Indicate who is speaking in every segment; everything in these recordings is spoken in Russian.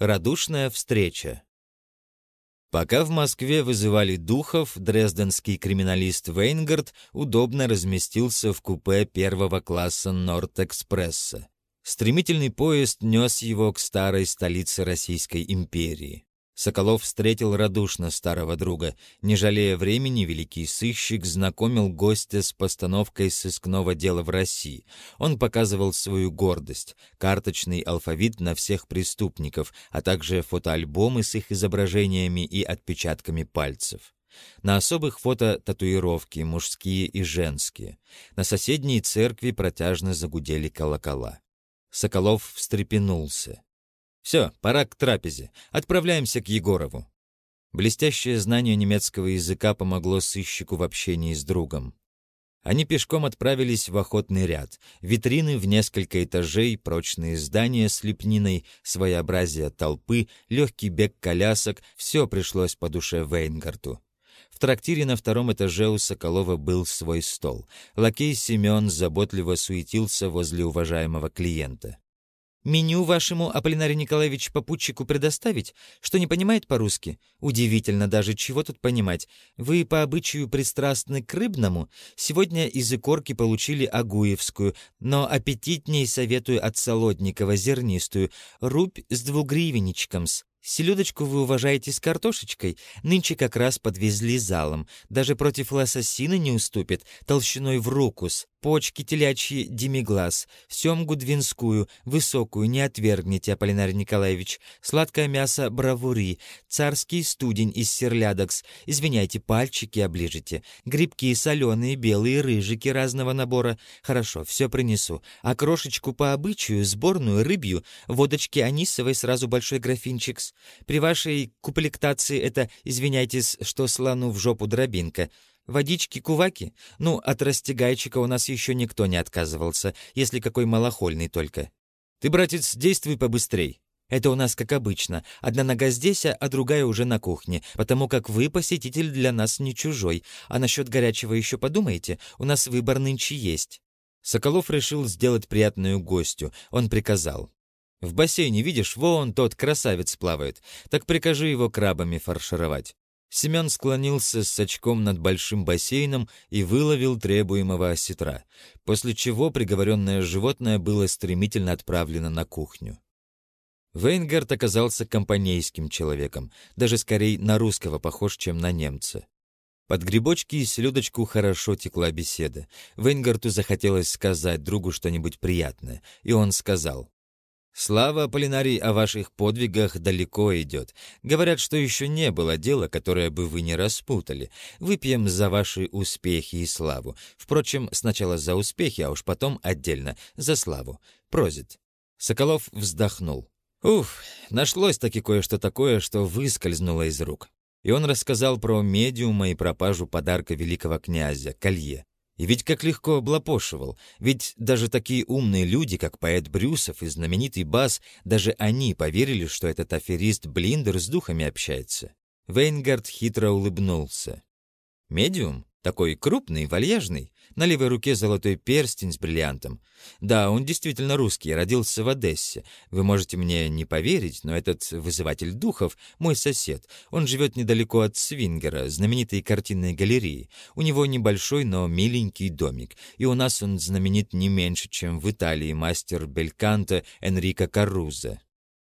Speaker 1: Радушная встреча. Пока в Москве вызывали духов, дрезденский криминалист Вейнгард удобно разместился в купе первого класса Норд-экспресса. Стремительный поезд нес его к старой столице Российской империи. Соколов встретил радушно старого друга. Не жалея времени, великий сыщик знакомил гостя с постановкой сыскного дела в России. Он показывал свою гордость, карточный алфавит на всех преступников, а также фотоальбомы с их изображениями и отпечатками пальцев. На особых фото татуировки, мужские и женские. На соседней церкви протяжно загудели колокола. Соколов встрепенулся. Все, пора к трапезе. Отправляемся к Егорову. Блестящее знание немецкого языка помогло сыщику в общении с другом. Они пешком отправились в охотный ряд. Витрины в несколько этажей, прочные здания с лепниной, своеобразие толпы, легкий бег колясок — все пришлось по душе Вейнгарту. В трактире на втором этаже у Соколова был свой стол. Лакей Семен заботливо суетился возле уважаемого клиента. Меню вашему Аполлинарию Николаевичу попутчику предоставить? Что не понимает по-русски? Удивительно даже, чего тут понимать. Вы по обычаю пристрастны к рыбному. Сегодня из икорки получили агуевскую, но аппетитней советую от Солодникова зернистую. Рубь с двугривенничком-с. Селедочку вы уважаете с картошечкой. Нынче как раз подвезли залом. Даже против лососины не уступит, толщиной в рукус почки телячьи демиглаз, семгу двинскую, высокую, не отвергните, Аполлинарий Николаевич, сладкое мясо бравури, царский студень из серлядокс, извиняйте, пальчики оближите, грибки соленые, белые, рыжики разного набора. Хорошо, все принесу. А крошечку по обычаю, сборную, рыбью, водочки анисовой, сразу большой графинчикс. При вашей куплектации это, извиняйтесь, что слону в жопу дробинка. Водички-куваки? Ну, от растягайчика у нас еще никто не отказывался, если какой малохольный только. Ты, братец, действуй побыстрей. Это у нас как обычно. Одна нога здесь, а другая уже на кухне, потому как вы, посетитель, для нас не чужой. А насчет горячего еще подумайте, у нас выбор нынче есть». Соколов решил сделать приятную гостю. Он приказал. «В бассейне, видишь, вон тот красавец плавает. Так прикажи его крабами фаршировать. Семен склонился с очком над большим бассейном и выловил требуемого осетра, после чего приговоренное животное было стремительно отправлено на кухню. Вейнгард оказался компанейским человеком, даже скорее на русского похож, чем на немца. Под грибочки и селедочку хорошо текла беседа. Вейнгарту захотелось сказать другу что-нибудь приятное, и он сказал. Слава, Полинарий, о ваших подвигах далеко идет. Говорят, что еще не было дела, которое бы вы не распутали. Выпьем за ваши успехи и славу. Впрочем, сначала за успехи, а уж потом отдельно за славу. Прозит. Соколов вздохнул. Уф, нашлось-таки кое-что такое, что выскользнуло из рук. И он рассказал про медиума и пропажу подарка великого князя, колье. И ведь как легко облапошивал. Ведь даже такие умные люди, как поэт Брюсов и знаменитый Бас, даже они поверили, что этот аферист Блиндер с духами общается. Вейнгард хитро улыбнулся. «Медиум? Такой крупный, вальяжный. На левой руке золотой перстень с бриллиантом. Да, он действительно русский, родился в Одессе. Вы можете мне не поверить, но этот вызыватель духов — мой сосед. Он живет недалеко от Свингера, знаменитой картинной галереи. У него небольшой, но миленький домик. И у нас он знаменит не меньше, чем в Италии мастер Бельканто Энрико Карузо.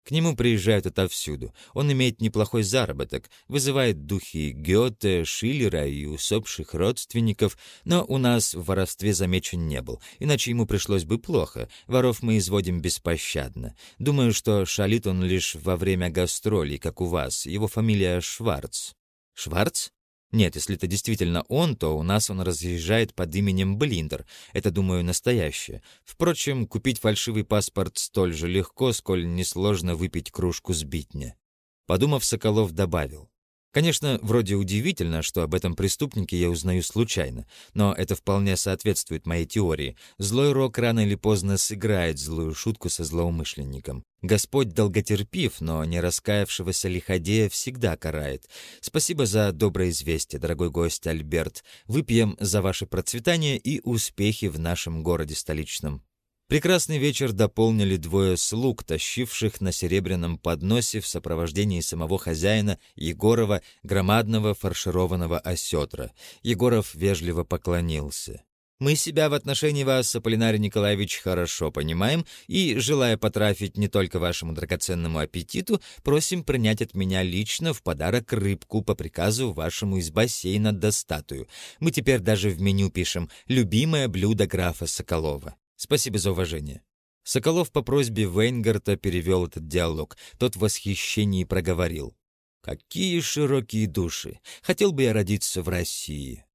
Speaker 1: К нему приезжают отовсюду. Он имеет неплохой заработок, вызывает духи Гёте, Шиллера и усопших родственников, но у нас в воровстве замечен не был, иначе ему пришлось бы плохо. Воров мы изводим беспощадно. Думаю, что шалит он лишь во время гастролей, как у вас. Его фамилия Шварц. Шварц? Нет, если это действительно он, то у нас он разъезжает под именем Блиндер. Это, думаю, настоящее. Впрочем, купить фальшивый паспорт столь же легко, сколь несложно выпить кружку сбитня. Подумав, Соколов добавил. Конечно, вроде удивительно, что об этом преступнике я узнаю случайно, но это вполне соответствует моей теории. Злой рок рано или поздно сыграет злую шутку со злоумышленником. Господь долготерпив, но не раскаявшегося лиходея всегда карает. Спасибо за доброе известие, дорогой гость Альберт. Выпьем за ваше процветание и успехи в нашем городе столичном. Прекрасный вечер дополнили двое слуг, тащивших на серебряном подносе в сопровождении самого хозяина Егорова громадного фаршированного осетра. Егоров вежливо поклонился. Мы себя в отношении вас, Аполлинарий Николаевич, хорошо понимаем и, желая потрафить не только вашему драгоценному аппетиту, просим принять от меня лично в подарок рыбку по приказу вашему из бассейна до статую. Мы теперь даже в меню пишем «любимое блюдо графа Соколова». Спасибо за уважение». Соколов по просьбе Вейнгарта перевел этот диалог. Тот в восхищении проговорил. «Какие широкие души! Хотел бы я родиться в России!»